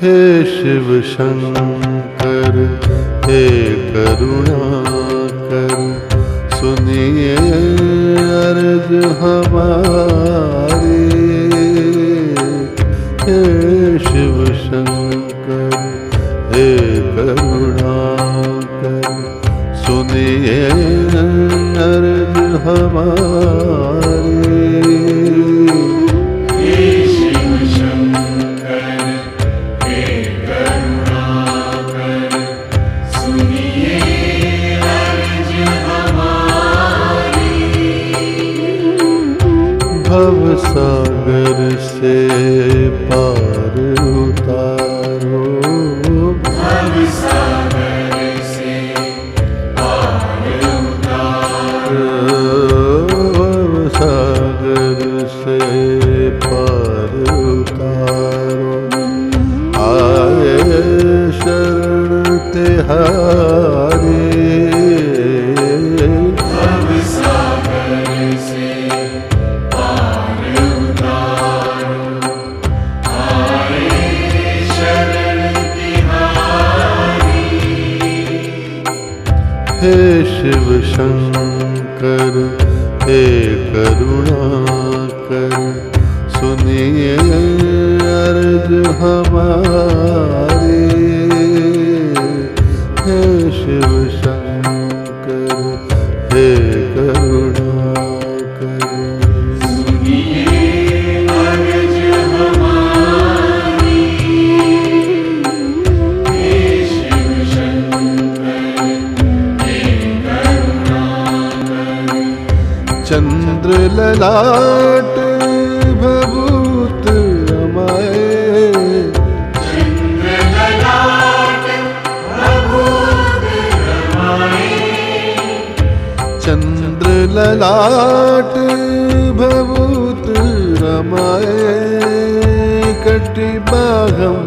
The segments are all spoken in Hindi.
हे शिव शंकर हे करुणा कर सुनिए अर्ज़ हमारा। भव सागर से पार। शङ्कर हे करुणाकर सुनिए अर्ज हमारा चंद्र ललाट भभूत अमाए चंद्र ललाट भभूत रमाए कटिबाघम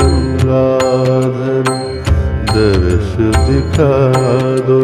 गंगाधर दर्श दिखा दो।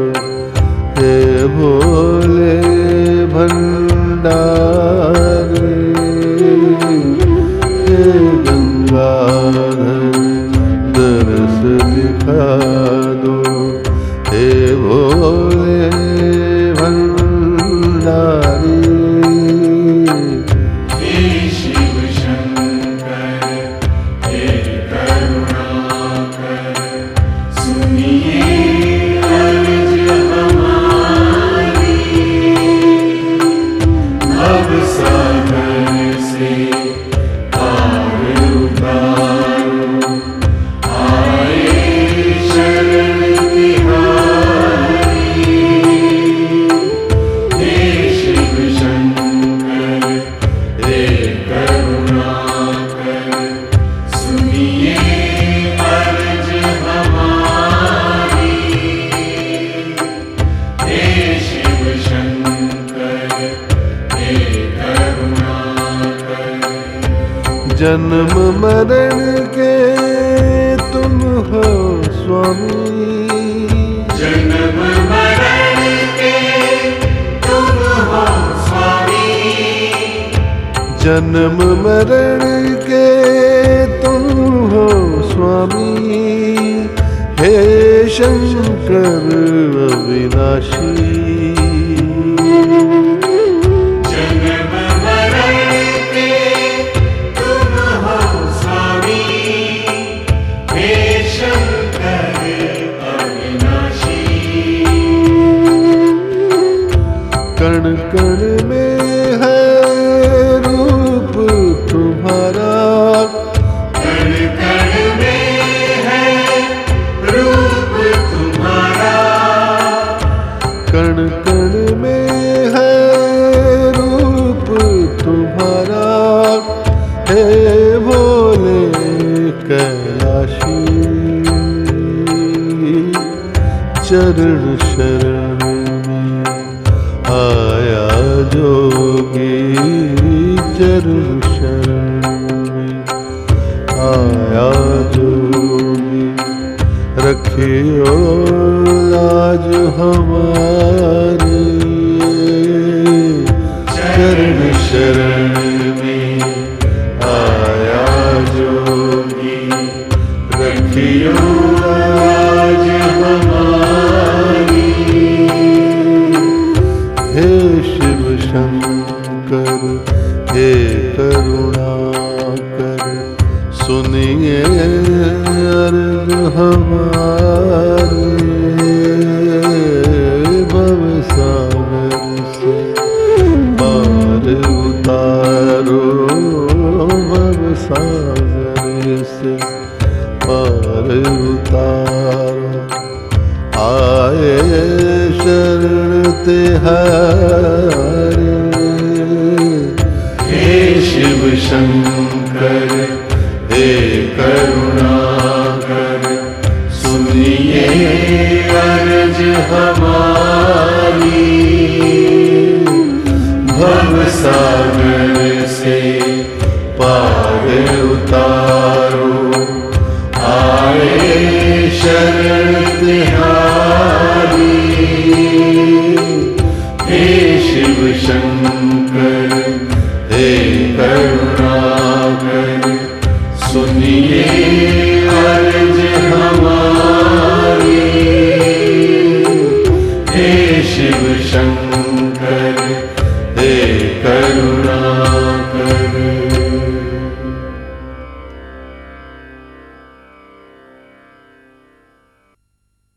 जन्म मरण के तुम हो स्वामी। जन्म मरण के तुम हो स्वामी। जन्म मरण के तुम हो स्वामी। हे शंकर अविनाशी। चरण शरण में आया जोगी रखियो लाज हमारी। शरण में आया जोगी रखियो लाज हमारी। हे शिव शंकर हे करुणा कर। सुनिए अर्ज़ हमारे। भव सागर से पार उतारो। भव सागर से पार उतारो। आए शरण हे शंकर, हे करुणाकर सुनिए अर्ज़ हमारी। भव सागर से पार उतारो, आए शरण तिहारी हे शिव शंकर शिव शंकर